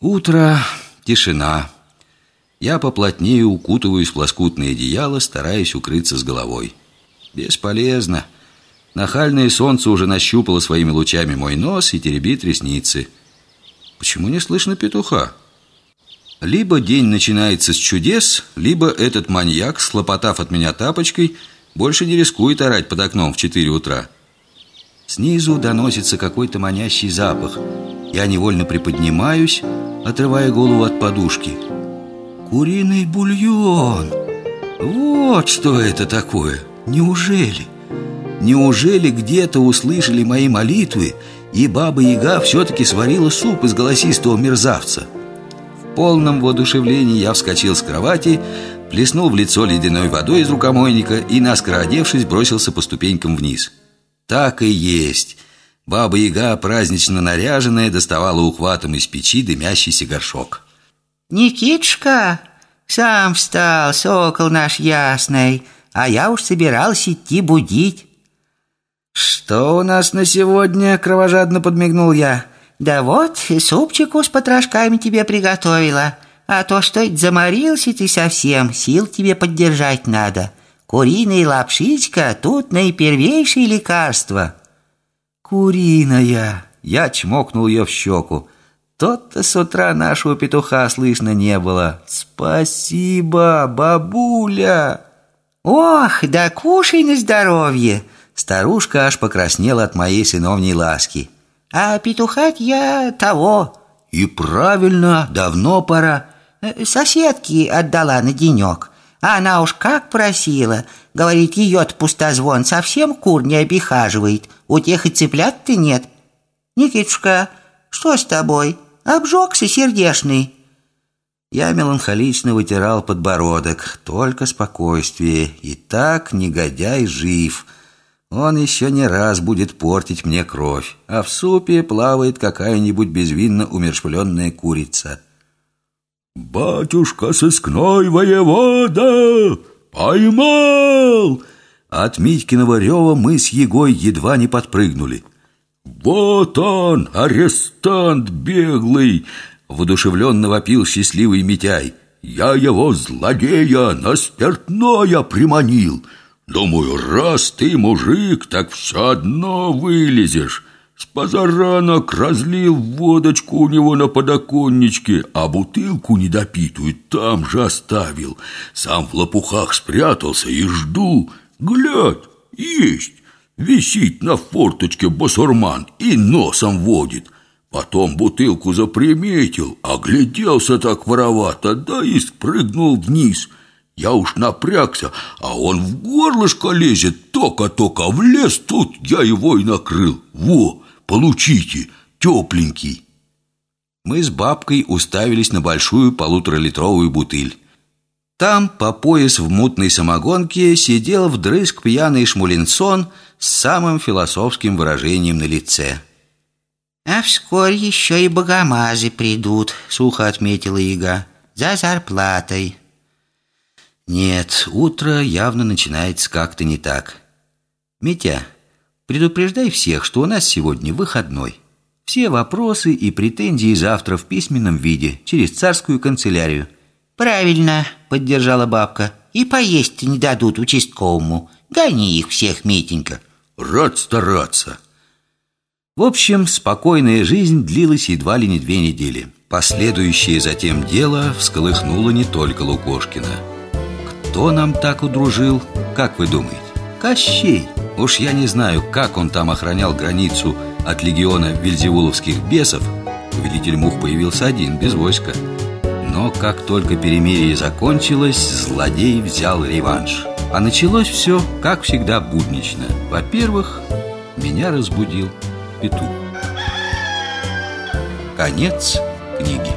Утро, тишина. Я поплотнее укутываюсь в лоскутное одеяло, стараясь укрыться с головой. Бесполезно. Нахальное солнце уже нащупало своими лучами мой нос и теребит ресницы. Почему не слышно петуха? Либо день начинается с чудес, либо этот маньяк, слопотав от меня тапочкой, больше не рискует орать под окном в 4 утра. Снизу доносится какой-то манящий запах. Я невольно приподнимаюсь, отрывая голову от подушки. Куриный бульон! Вот что это такое! Неужели? Неужели где-то услышали мои молитвы, и Баба-Яга все-таки сварила суп из голосистого мерзавца? В полном воодушевлении я вскочил с кровати, плеснул в лицо ледяной водой из рукомойника и, наскоро одевшись, бросился по ступенькам вниз. Так и есть. Баба-Яга, празднично наряженная, доставала ухватом из печи дымящийся горшок. «Никитушка, сам встал, сокол наш ясный, а я уж собирался идти будить». «Что у нас на сегодня?» — кровожадно подмигнул я. «Да вот, супчику с потрошками тебе приготовила. А то что заморился ты совсем, сил тебе поддержать надо. Куриная лапшичка тут наипервейшее лекарство». «Куриная!» Я чмокнул ее в щеку. Тот-то с утра нашего петуха слышно не было. «Спасибо, бабуля!» «Ох, да кушай на здоровье!» Старушка аж покраснела от моей сыновней ласки. А петухать я того. И правильно, давно пора. Э, соседки отдала на денек. А она уж как просила. Говорит, ее-то пустозвон совсем кур не обихаживает. У тех и цыплят-то нет. Никитушка, что с тобой? Обжегся сердешный. Я меланхолично вытирал подбородок. Только спокойствие. И так негодяй жив. Он еще не раз будет портить мне кровь, а в супе плавает какая-нибудь безвинно умершвленная курица. «Батюшка сыскной воевода! Поймал!» От Митькиного рева мы с Егой едва не подпрыгнули. «Вот он, арестант беглый!» Водушевленно вопил счастливый Митяй. «Я его, злодея, на спиртное приманил!» Думаю, раз ты мужик, так все одно вылезешь. С позаранок разлил водочку у него на подоконничке, а бутылку недопитую там же оставил. Сам в лопухах спрятался и жду. Глядь, есть. Висит на форточке басурман и носом водит. Потом бутылку заприметил, огляделся так воровато, да и спрыгнул вниз – я уж напрягся, а он в горлышко лезет, тока-тока влез, тут я его и накрыл. Во, получите, тепленький. Мы с бабкой уставились на большую полуторалитровую бутыль. Там, по пояс в мутной самогонке, сидел вдрызг пьяный шмулинсон с самым философским выражением на лице. «А вскоре еще и богомазы придут», — сухо отметила Ига, — «за зарплатой». Нет, утро явно начинается как-то не так. Митя, предупреждай всех, что у нас сегодня выходной. Все вопросы и претензии завтра в письменном виде, через царскую канцелярию. Правильно, поддержала бабка. И поесть не дадут участковому. Гони их всех, Митенька. Рад стараться. В общем, спокойная жизнь длилась едва ли не две недели. Последующее затем дело всколыхнуло не только Лукошкина. Кто нам так удружил, как вы думаете? Кощей Уж я не знаю, как он там охранял границу от легиона вельзевуловских бесов. Повелитель мух появился один, без войска. Но как только перемирие закончилось, злодей взял реванш. А началось все, как всегда, буднично. Во-первых, меня разбудил петух. Конец книги